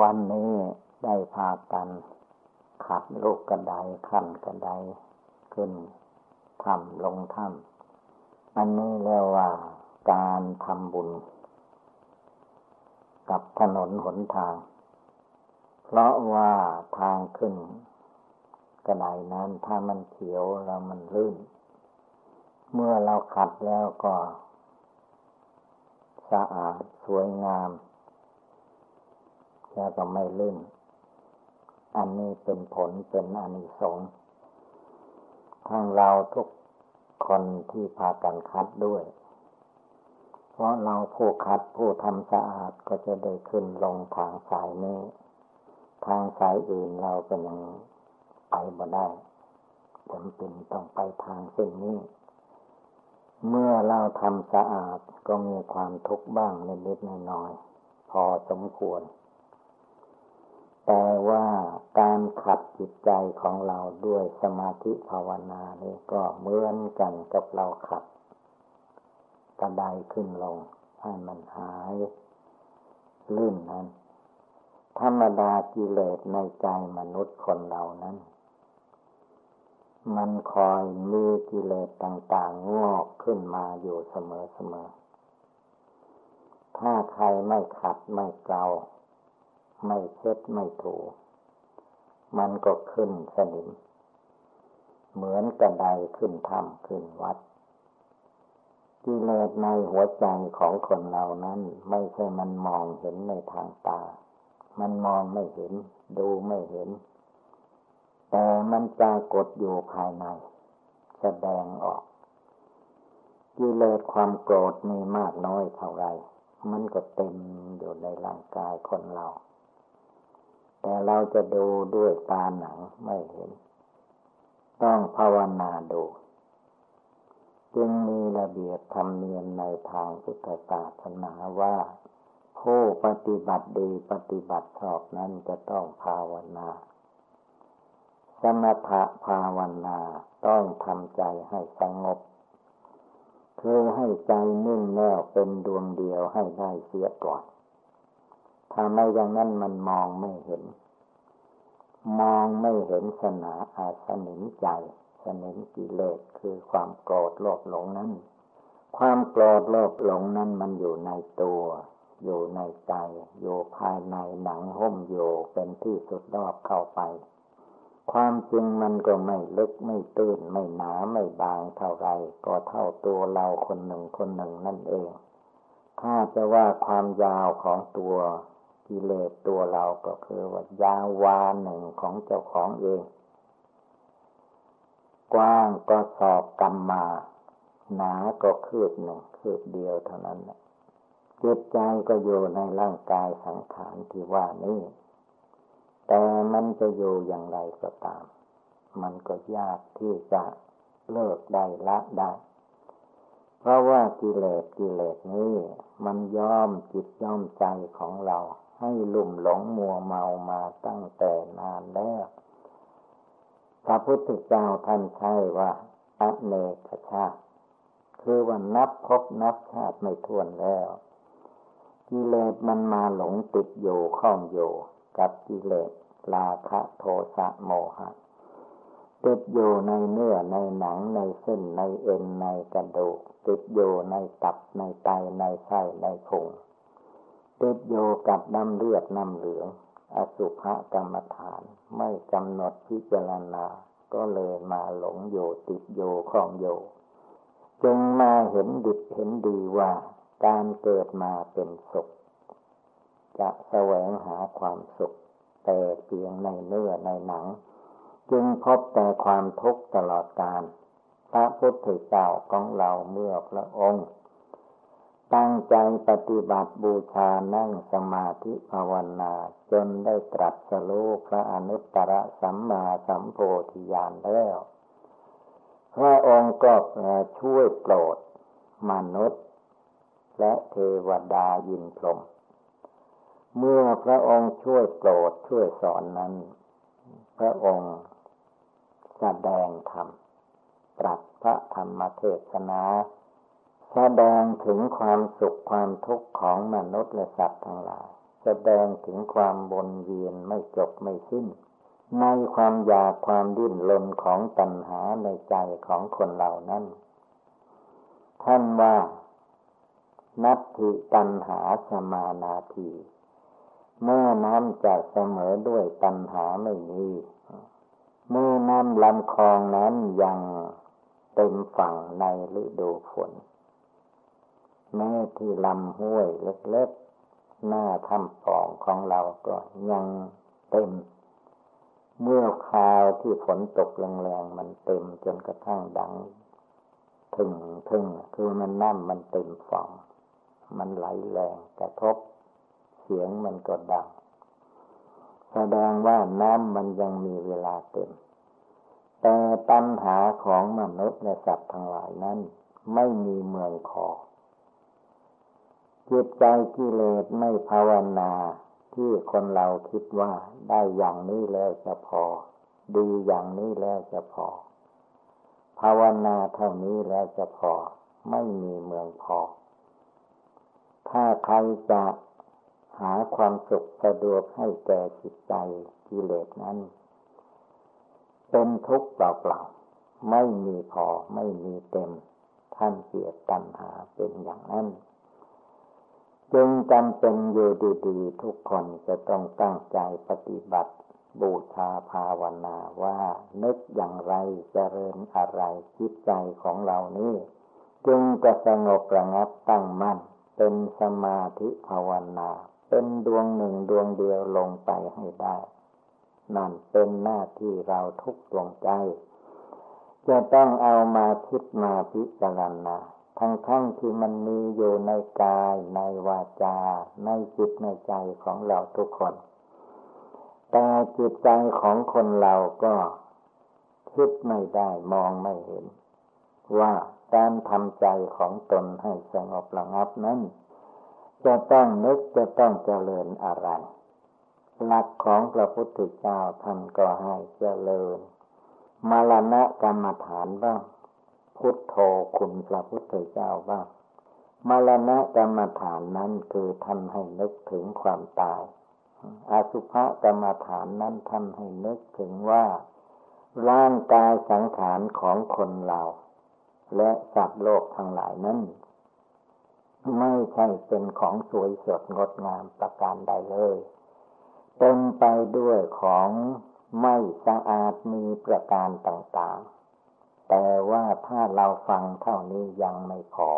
วันนี้ได้พากันขัดลูกกระไดขั้นกระไดขึ้นถ้ำลงถ้ำอันนี้เรียกว่าการทำบุญ กับถนนหนทาง เพราะว่าทางขึ้นกระไดนั้นถ้ามันเขียวแล้วมันลื่น เมื่อเราขัดแล้วก็ สะอาดสวยงาม แล้วก็ไม่ลื่น อันนี้เป็นผลเป็นอนิสงส์ทั้งเราทุกคนที่พากันคัดด้วย เพราะเราผู้คัดผู้ทำสะอาดก็จะได้ขึ้นลงทางสายนี้ ทางสายอื่นเราก็ยังไปบ่ได้จำเป็นต้องไปทางเส้นนี้ เมื่อเราทำสะอาดก็มีความทุกข์บ้างนิดๆน้อยๆพอสมควร แต่ว่าการขัดจิตใจของเราด้วยสมาธิภาวนานี่ก็เหมือนกันกับเราขัดกระไดขึ้นลงให้มันหายลื่นนั้น ธรรมดากิเลสในใจมนุษย์คนเรานั้น มันคอยมีกิเลสต่างๆ งอกขึ้นมาอยู่เสมอๆถ้าใครไม่ขัดไม่เกลา ไม่เช็ดไม่ถู มันก็ขึ้นสนิม เหมือนกระไดขึ้นถ้ำขึ้นวัดกิเลสในหัวใจของคนเรานั้น ไม่ใช่มันมองเห็นในทางตา มันมองไม่เห็น ดูไม่เห็น แต่มันปรากฏอยู่ภายใน แสดงออก กิเลสความโกรธมีมากน้อยเท่าไร มันก็เต็มอยู่ในร่างกายคนเรา แต่เราจะดูด้วยตาหนังไม่เห็น ต้องภาวนาดู จึงมีระเบียบธรรมเนียมในทางพุทธศาสนาว่า ผู้ปฏิบัติดีปฏิบัติชอบนั้นจะต้องภาวนาสมถะภาวนาต้องทำใจให้สงบคือให้ใจนิ่งแน่วเป็นดวงเดียวให้ได้เสียก่อน ถ้าไม่อย่างนั้นมันมองไม่เห็น มองไม่เห็นสนาอาสนิมใจสนิมกิเลสคือความโกรธโลภหลงนั้น ความโกรธโลภหลงนั้นมันอยู่ในตัว อยู่ในใจ อยู่ภายในหนังหุ้มอยู่เป็นที่สุดรอบเข้าไป ความจริงมันก็ไม่ลึกไม่ตื้นไม่หนาไม่บางเท่าไรก็เท่าตัวเราคนหนึ่งคนหนึ่งนั่นเอง ถ้าจะว่าความยาวของตัว กิเลสตัวเราก็คือว่ายาววาหนึ่งของเจ้าของเอง กว้างก็สอบกรรมมา หนาก็คืบหนึ่งคืบเดียวเท่านั้นจิตใจก็อยู่ในร่างกายสังขารที่ว่านี้ แต่มันจะอยู่อย่างไรก็ตาม มันก็ยากที่จะเลิกได้ละได้เพราะว่ากิเลสกิเลสนี้ มันย้อมจิตย้อมใจของเรา ให้ลุ่มหลงมัวเมามาตั้งแต่นานแล้ว พระพุทธเจ้าท่านใช้ว่าอเนกชาติคือว่านับพบนับชาติไม่ท้วนแล้วกิเลสมันมาหลงติดอยู่ข้องอยู่กับกิเลสราคะโทสะโมหะติดอยู่ในเนื้อในหนังในเส้นในเอ็นในกระดูกติดอยู่ในตับในไตในไส้ในพุง ติดโยกับน้ำเลือดน้ำเหลือง อสุภกรรมฐานไม่กำหนดพิจารณา ก็เลยมาหลงโยติดโยของโยจงมาเห็นดิบเห็นดีว่า การเกิดมาเป็นสุข จะแสวงหาความสุข แต่เพียงในเนื้อในหนัง จึงพบแต่ความทุกข์ตลอดกาลพระพุทธเจ้าของเราเมื่อพระองค์ ตั้งใจปฏิบัติบูชานั่งสมาธิภาวนา จนได้ตรัสรู้พระอนุตตรสัมมาสัมโพธิญาณแล้วพระองค์ก็ช่วยโปรดมนุษย์ และเทวดายินพรมเมื่อพระองค์ช่วยโปรดช่วยสอนนั้น พระองค์แสดงธรรมตรัสพระธรรมเทศนา แสดงถึงความสุขความทุกข์ของมนุษย์และสัตว์ทั้งหลาย แสดงถึงความวนเวียนไม่จบไม่สิ้น ในความอยากความดิ้นรนของตัณหาในใจของคนเหล่านั้น ท่านว่า นัตถิตัณหาสมานาทีเมื่อน้ำจะเสมอด้วยตัณหาไม่มีเมื่อน้ำลำคลองนั้นยังเต็มฝั่งในฤดูฝน แม้ที่ลำห้วยเล็กๆ หน้าถ้ำปองของเราก็ยังเต็ม เมื่อคราวที่ฝนตกแรงๆมันเต็มจนกระทั่งดัง ถึงถึงคือมันน้ำมันเต็มฝั่งมันไหลแรงกระทบ เสียงมันก็ดัง แสดงว่าน้ำมันยังมีเวลาเต็ม แต่ปัญหาของมนุษย์และสัตว์ทั้งหลายนั้น ไม่มีเมืองคอ จิตใจกิเลสไม่ภาวนา ที่คนเราคิดว่าได้อย่างนี้แล้วจะพอ ดีอย่างนี้แล้วจะพอ ภาวนาเท่านี้แล้วจะพอ ไม่มีเมืองพอ ถ้าใครจะหาความสุขสะดวกให้แก่จิตใจกิเลสนั้น เป็นทุกข์เปล่าๆไม่มีพอไม่มีเต็ม ท่านเกียรตัณหาเป็นอย่างนั้น จึงจำเป็นอยู่ดีๆทุกคนจะต้องตั้งใจปฏิบัติ บูชาภาวนาว่า นึกอย่างไรจเจริญอะไรจิตใจของเรานี้จึงจะสงบระงับตั้งมั่น เป็นสมาธิภาวนา เป็นดวงหนึ่งดวงเดียวลงไปให้ได้ นั่นเป็นหน้าที่เราทุกดวงใจ จะต้องเอามาคิดมาพิจารณา ทั้งทั้งที่มันมีอยู่ในกายในวาจา ในจิตในใจของเราทุกคน แต่จิตใจของคนเราก็คิดไม่ได้มองไม่เห็น ว่าการทำใจของตนให้สงบระงับนั้น จะต้องนึกจะต้องเจริญอะไร หลักของพระพุทธเจ้าท่านก็ให้เจริญมรณะกรรมฐานบ้าง พุทโธคุณพระพุทธเจ้าบ้างมรณะกรรมฐานนั้นคือท่านให้นึกถึงความตาย อาสุภกรรมฐานนั้นท่านให้นึกถึงว่า ร่างกายสังขารของคนเรา และสัตว์โลกทั้งหลายนั้นไม่ใช่เป็นของสวยสดงดงามประการใดเลยเต็มไปด้วยของไม่สะอาดมีประการต่างๆ แต่ว่าถ้าเราฟังเท่านี้ยังไม่พอ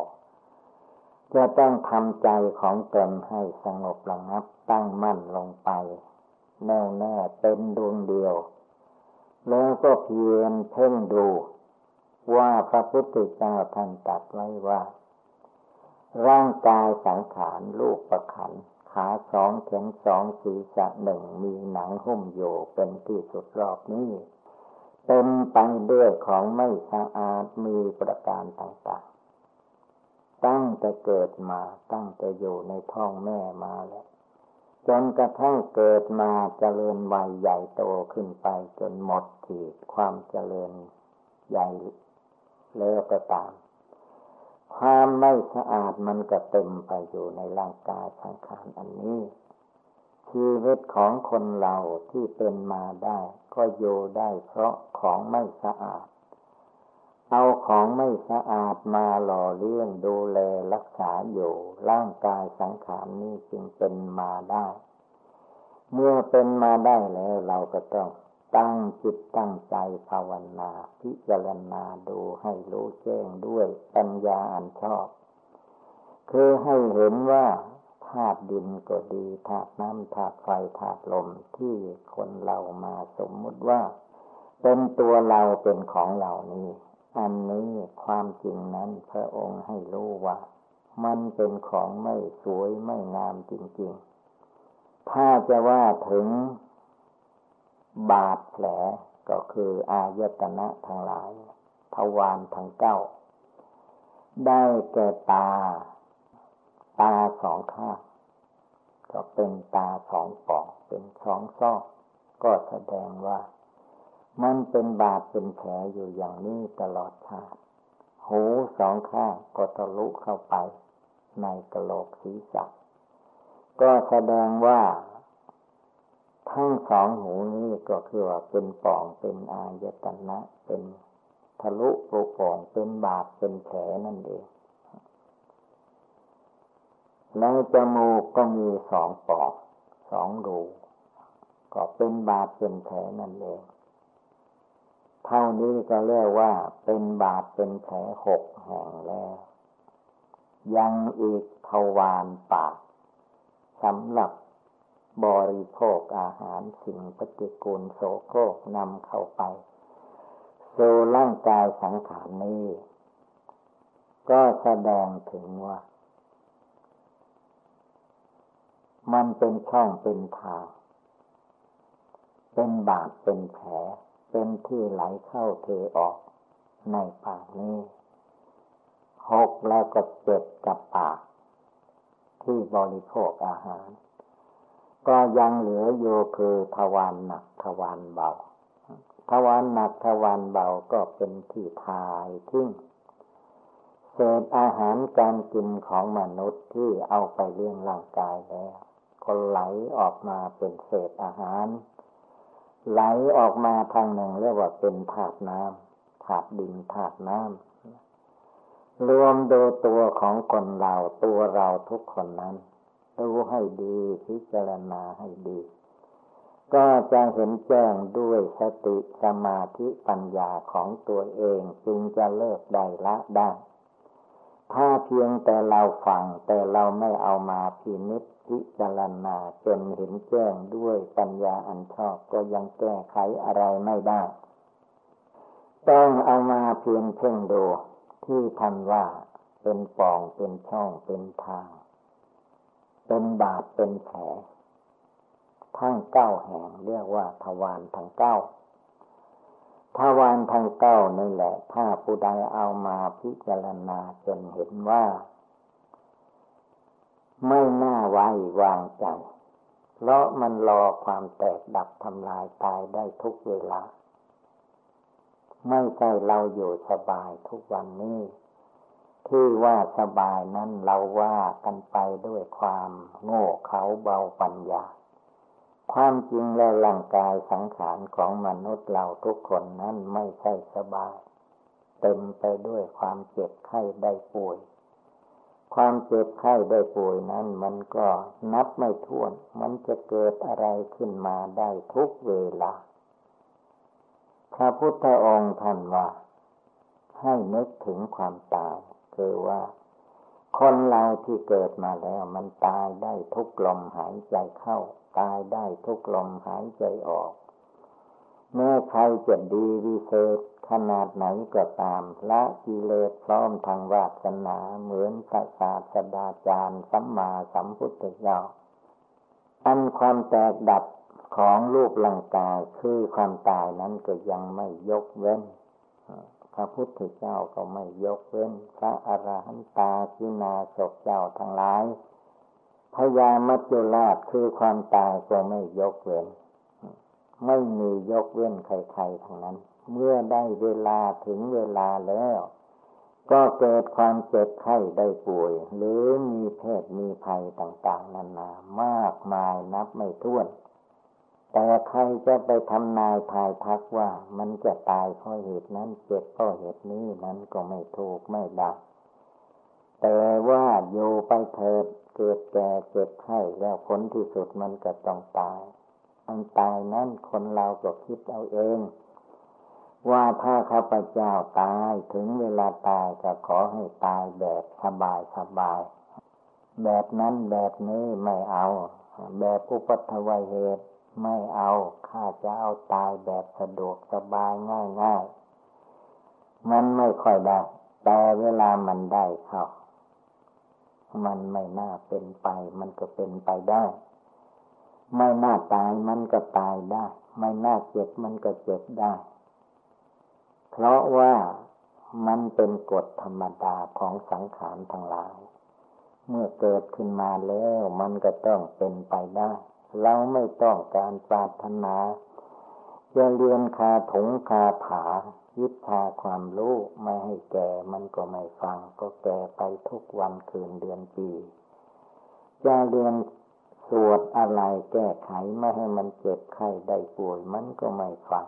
จะต้องทำใจของตนให้สงบระงับตั้งมั่นลงไป แน่แน่เป็นดวงเดียว แล้วก็เพียรเพ่งดูว่าพระพุทธเจ้าท่านตรัสไว้ว่า ร่างกายสังขารลูกประขัน ขาสองแขนสองศีรษะหนึ่งมีหนังหุ้มอยู่เป็นที่สุดรอบนี้ เต็มไปด้วยของไม่สะอาดมีประการต่างๆ ตั้งแต่เกิดมาตั้งแต่อยู่ในท้องแม่มาแล้ว จนกระทั่งเกิดมาเจริญวัยใหญ่โตขึ้นไปจนหมดขีดความเจริญใหญ่แล้วก็ตาม ความไม่สะอาดมันก็เต็มไปอยู่ในร่างกายสังขารอันนี้ชีวิตของคนเราที่เป็นมาได้ ก็อยู่ได้เพราะของไม่สะอาด เอาของไม่สะอาดมาหล่อเลี้ยงดูแลรักษาอยู่ ร่างกายสังขารนี้จึงเป็นมาได้ เมื่อเป็นมาได้แล้วเราก็ต้องตั้งจิตตั้งใจภาวนาพิจารณาดูให้รู้แจ้งด้วยปัญญาอันชอบ คือให้เห็นว่า ธาตุดินก็ดีธาตุน้ำธาตุไฟธาตุลมที่คนเรามาสมมุติว่า เป็นตัวเราเป็นของเหล่านี้ อันนี้ความจริงนั้นพระองค์ให้รู้ว่า มันเป็นของไม่สวยไม่งามจริง ๆ ถ้าจะว่าถึงบาดแผลก็คืออายตนะทั้งหลายทวารทั้งเก้า ได้แก่ตา ตาสองข้างก็เป็นตาสองปองเป็นสองซอกก็แสดงว่า มันเป็นบาดเป็นแผลอยู่อย่างนี้ตลอดชาติหูสองข้างก็ทะลุเข้าไป ในกระโหลกศีรษะก็แสดงว่า ทั้งสองหูนี้ก็คือว่าเป็นป่องเป็นอายตนะ เป็นทะลุปรุป่องเป็นบาดเป็นแผลนั่นเอง แล้วจมูกก็มีสองปอกสองรูก็เป็นบาดเป็นแผลนั่นเองเท่านี้ก็เรียกว่าเป็นบาดเป็นแผลหกแห่งแล้วยังอีกทวารปากสำหรับบริโภคอาหารสิ่งปฏิกูลโสโครกนำเข้าไปสู่ร่างกายสังขารนี้ ก็แสดงถึงว่า มันเป็นช่องเป็นทาง เป็นบาดเป็นแผล เป็นที่ไหลเข้าเทออกในปากนี้หกแล้วก็เจ็ดกับปาก ที่บริโภคอาหาร ก็ยังเหลืออยู่คือทวารหนักทวารเบาทวารหนักทวารเบาก็เป็นที่ทายทิ้งเศษอาหารการกินของมนุษย์ที่เอาไปเลี้ยงร่างกายแล้ว ก็ไหลออกมาเป็นเศษอาหาร ไหลออกมาทางหนึ่งเรียกว่าเป็นถาดน้ำถาดดินถาดน้ำรวมดูตัวของคนเราตัวเราทุกคนนั้นดูให้ดีพิจารณาให้ดี ก็จะเห็นแจ้งด้วยสติสมาธิปัญญาของตัวเองจึงจะเลิกได้ละได้ ถ้าเพียงแต่เราฟังแต่เราไม่เอามาพินิจพิจารณาจนเห็นแจ้งด้วยปัญญาอันชอบก็ยังแก้ไขอะไรไม่ได้ ต้องเอามาเพียงเพ่งดูที่ทันว่าเป็นปองเป็นช่องเป็นทาง เป็นบาดเป็นแผลทั้งเก้าแห่งเรียกว่าทวารทั้งเก้า ทวารทั้งเก้านี่แหละ ถ้าผู้ใดเอามาพิจารณาจนเห็นว่า ไม่น่าไว้วางใจ เพราะมันรอความแตกดับทำลายตายได้ทุกเวลา ไม่ใช่เราอยู่สบายทุกวันนี้ที่ว่าสบายนั้นเราว่ากันไปด้วยความโง่เขาเบาปัญญา ความจริงแล้วร่างกายสังขารของมนุษย์เราทุกคนนั้นไม่ใช่สบาย เต็มไปด้วยความเจ็บไข้ได้ป่วย ความเจ็บไข้ได้ป่วยนั้นมันก็นับไม่ถ้วน มันจะเกิดอะไรขึ้นมาได้ทุกเวลา พระพุทธองค์ท่านว่าให้นึกถึงความตายคือว่า คนเราที่เกิดมาแล้ว มันตายได้ทุกลมหายใจเข้า ตายได้ทุกลมหายใจออกแม้ใครจะดีวิเศษขนาดไหนก็ตาม ละกิเลสพร้อมทางวาสนาเหมือนพระศาสดาจารย์สัมมาสัมพุทธเจ้าอันความแตกดับของรูปร่างกายคือความตายนั้นก็ยังไม่ยกเว้น พระพุทธเจ้าก็ไม่ยกเว้น พระอรหันตาคินาศกเจ้าทั้งหลายพญามัจจุราชคือความตายก็ไม่ยกเว้น ไม่มียกเว้นใครๆทั้งนั้น เมื่อได้เวลาถึงเวลาแล้ว ก็เกิดความเจ็บไข้ได้ป่วย หรือมีเพศมีภัยต่าง ๆ นานา มากมายนับไม่ถ้วน แต่ใครจะไปทำนายทายทักว่า มันจะตายเพราะเหตุนั้นเจ็บเพราะเหตุนี้นั้นก็ไม่ถูกไม่ได้แต่ว่าอยู่ไปเถิดเกิดแก่เจ็บไข้แล้วผลที่สุดมันก็ต้องตายมันตายนั้นคนเราก็คิดเอาเอง ว่าถ้าข้าพเจ้าตายถึงเวลาตายก็ขอให้ตายแบบสบายสบาย แบบนั้นแบบนี้ไม่เอา แบบอุปัตวัยเหตุ ไม่เอาข้าจะเอาตายแบบสะดวกสบายง่ายง่ายมันไม่ค่อยได้ แต่เวลามันได้เข้ามันไม่น่าเป็นไป มันก็เป็นไปได้ ไม่น่าตายมันก็ตายได้ ไม่น่าเจ็บมันก็เจ็บได้ เพราะว่ามันเป็นกฎธรรมดาของสังขารทั้งหลาย เมื่อเกิดขึ้นมาแล้วมันก็ต้องเป็นไปได้ เราไม่ต้องการปรารถนาจะเรียนคาถงคาถายึดชาความรู้ไม่ให้แก่มันก็ไม่ฟัง ก็แก่ไปทุกวันคืนเดือนปีจะเรียนสวดอะไรแก้ไขไม่ให้มันเจ็บไข้ได้ป่วยมันก็ไม่ฟัง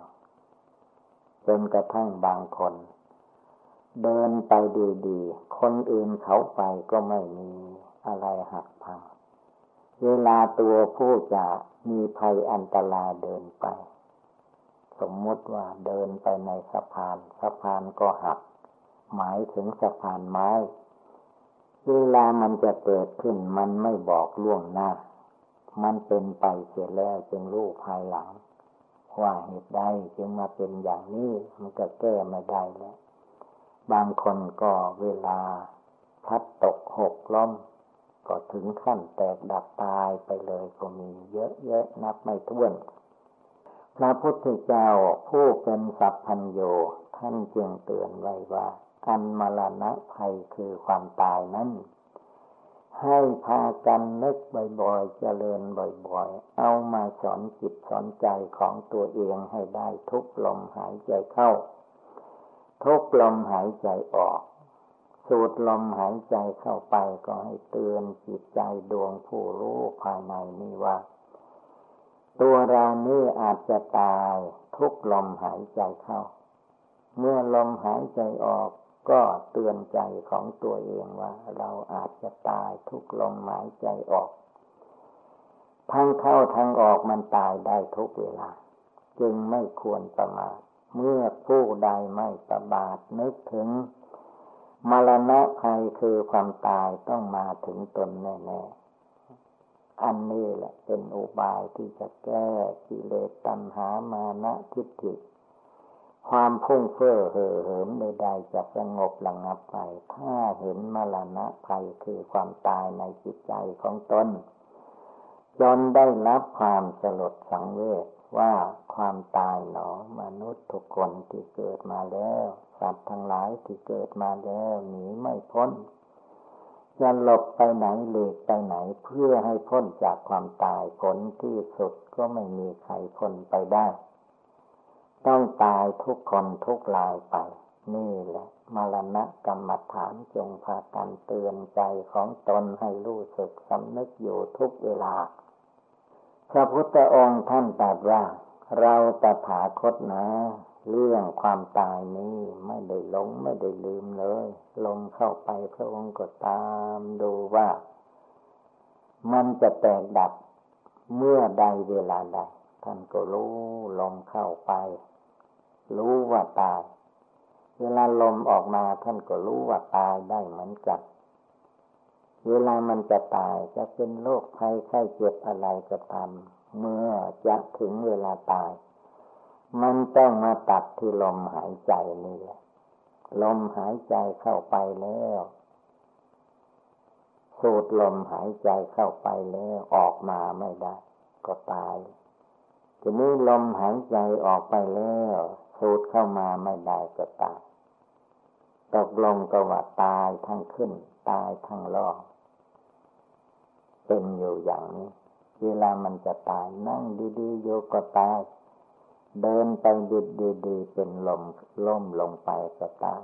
จนกระทั่งบางคน เดินไปดีๆ คนอื่นเขาไปก็ไม่มีอะไรหัก เวลาตัวผู้จะมีภัยอันตรายเดินไป สมมติว่าเดินไปในสะพาน สะพานก็หัก หมายถึงสะพานไม้ เวลามันจะเกิดขึ้นมันไม่บอกล่วงหน้า มันเป็นไปเสียแล้วจึงรู้ภายหลัง ว่าเหตุใดจึงมาเป็นอย่างนี้มันก็แก้ไม่ได้แล้วบางคนก็เวลาพัดตกหกล้ม ก็ถึงขั้นแตกดับตายไปเลยก็มีเยอะแยะนับไม่ถ้วน พระพุทธเจ้าผู้เป็นสัพพัญโยท่านจึงเตือนไว้ว่า อันมรณะภัยคือความตายนั้นให้พากันนึกบ่อยๆ เจริญบ่อยๆ เอามาสอนจิตสอนใจของตัวเองให้ได้ทุกลมหายใจเข้า ทุกลมหายใจออก สูดลมหายใจเข้าไปก็ให้เตือนจิตใจดวงผู้รู้ภายในนี้ว่า ตัวเรานี่อาจจะตายทุกลมหายใจเข้า เมื่อลมหายใจออกก็เตือนใจของตัวเองว่า เราอาจจะตายทุกลมหายใจออกทั้งเข้าทั้งออกมันตายได้ทุกเวลา จึงไม่ควรประมาทเมื่อผู้ใดไม่ประบาทนึกถึง มรณะภัยคือความตายต้องมาถึงตนแน่ๆ อันนี้แหละเป็นอุบายที่จะแก้กิเลสตัณหามานะทิฏฐิ ความพุ่งเฟ้อเห่อเหิมใดๆจะสงบระงับไป ถ้าเห็นมรณะภัยคือความตายในจิตใจของตนจนได้รับความสลดสังเวช ว่าความตายหนอมนุษย์ทุกคนที่เกิดมาแล้วสัตว์ทั้งหลายที่เกิดมาแล้วหนีไม่พ้นจะหลบไปไหนหลีกไปไหนเพื่อให้พ้นจากความตายผลที่สุดก็ไม่มีใครพ้นไปได้ ต้องตายทุกคนทุกลายไป นี่แหละมรณะกรรมฐานจงพากันเตือนใจของตนให้รู้สึกสำนึกอยู่ทุกเวลา พระพุทธองค์ท่านตรัสว่า เราตถาคตนะ เรื่องความตายนี้ไม่ได้หลงไม่ได้ลืมเลย ลงเข้าไปพระองค์ก็ตามดูว่า มันจะแตกดับเมื่อใดเวลาใดท่านก็รู้ลมเข้าไป รู้ว่าตาย เวลาลมออกมาท่านก็รู้ว่าตายได้เหมือนกัน เวลามันจะตายจะเป็นโรคภัยไข้เจ็บอะไรก็ตามเมื่อจะถึงเวลาตาย มันต้องมาตัดที่ลมหายใจนี่แหละลมหายใจเข้าไปแล้วสูดลมหายใจเข้าไปแล้ว ออกมาไม่ได้ ก็ตาย ทีนี้ลมหายใจออกไปแล้วสูดเข้ามาไม่ได้ก็ตายตกลงก็ว่าตายทั้งขึ้น ตายทั้งล่อง เป็นอยู่อย่างนี้ เวลามันจะตายนั่งดีๆโยก็ตาย เดินไปดีๆเป็นลมล้มลงไปก็ตาย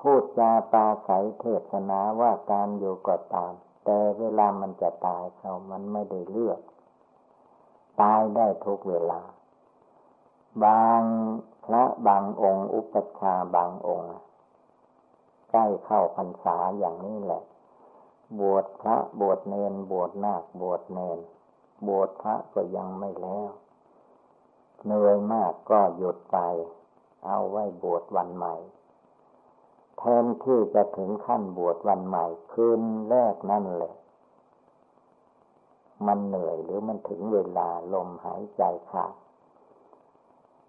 พูดจาตาใสเทศนาว่าการอยู่ก็ตาม แต่เวลามันจะตายเขามันไม่ได้เลือก ตายได้ทุกเวลา บางพระบางองค์ อุปชาบางองค์ ใกล้เข้าพรรษาอย่างนี้แหละ บวชพระบวชเนนบวชนาคบวชเนนบวชพระก็ยังไม่แล้วเหนื่อยมากก็หยุดไป เอาไว้บวชวันใหม่แทนที่จะถึงขั้นบวชวันใหม่ คืนแรกนั่นแหละมันเหนื่อยหรือมันถึงเวลาลมหายใจขาด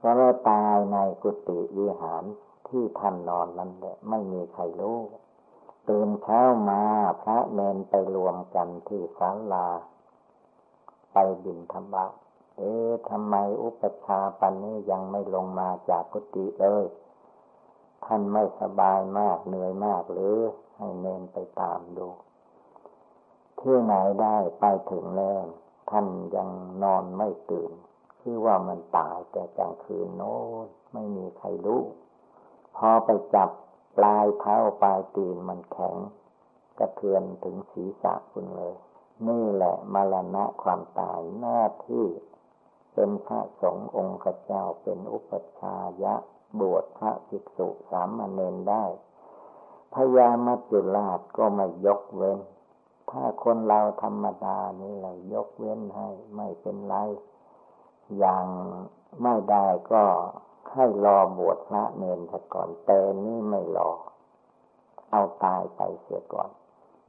ก็เลยตายในกุฏิวิหารที่ท่านนอนนั่นแหละ ไม่มีใครรู้ ตื่นเช้ามาพระเนนไปรวมกันที่ศาลา ไปบินธรรมะเอ๊ะทำไมอุปชาปันนี้ยังไม่ลงมาจากกุฏิเลย ท่านไม่สบายมากเหนื่อยมากหรือให้เนนไปตามดู ที่ไหนได้ไปถึงแล้ว ท่านยังนอนไม่ตื่น คือว่ามันตายแต่กลางคืนโน้นไม่มีใครรู้ พอไปจับ ปลายเท้าปลายตีนมันแข็ง กระเทือนถึงศีรษะคุณเลย นี่แหละมรณะความตายหน้าที่ เป็นพระสงฆ์องค์เจ้าเป็นอุปชายะ บวชพระภิกษุสามเณรได้พญามัจจุราชก็ไม่ยกเว้น ถ้าคนเราธรรมดานี่เรายกเว้นให้ไม่เป็นไร อย่างไม่ได้ก็ ให้รอบวชพระเนรซะก่อนแต่นี่ไม่รอ เอาตายไปเสียก่อน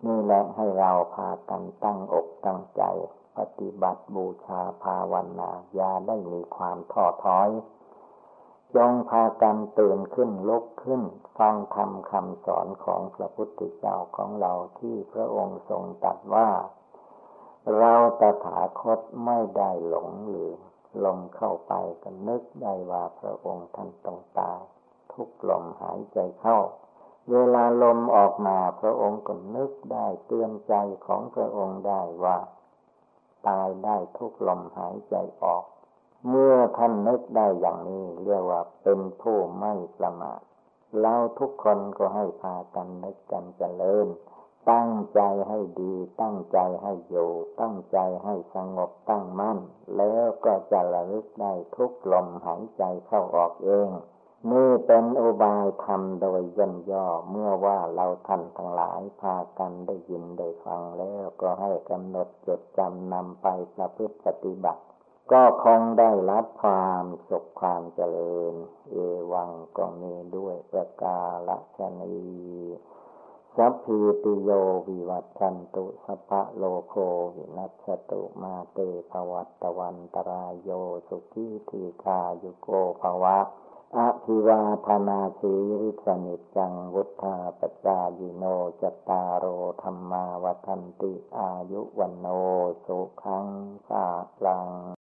นี่แหละให้เราพากันตั้งอกตั้งใจ ปฏิบัติบูชาภาวนาอย่าได้มีความท้อถอยจงพากันตื่นขึ้นลุกขึ้น ฟังธรรมคำสอนของพระพุทธเจ้าของเราที่พระองค์ทรงตรัสว่า เราตถาคตไม่ได้หลงหลืม ลมเข้าไปก็นึกได้ว่าพระองค์ท่านต้องตายทุกลมหายใจเข้า เวลาลมออกมาพระองค์ก็นึกได้เตือนใจของพระองค์ได้ว่า ตายได้ทุกลมหายใจออก เมื่อท่านนึกได้อย่างนี้เรียกว่าเป็นผู้ไม่ประมาทเราทุกคนก็ให้พากันนึกกันเจริญ ตั้งใจให้ดี ตั้งใจให้อยู่ ตั้งใจให้สงบตั้งมั่น แล้วก็จะระลึกได้ทุกลมหายใจเข้าออกเอง นี่เป็นอุบายธรรมโดยย่นย่อเมื่อว่าเราท่านทั้งหลายพากันได้ยินได้ฟังแล้วก็ให้กำหนดจดจำนำไปประพฤติปฏิบัติ ก็คงได้รับความสุขความเจริญ เอวังก็มีด้วยประกาศนี สัพพิติโยวิวัตชันตุสัพพะโลโควินัสตุมาเตภวัตวันตรายโยสุขีทีคายุโกภวะอภิวาธนาสีริสนิจังวุธาปจายิโนจตารโอธรรมาวัฒนติอายุวันโนสุขังสาลัง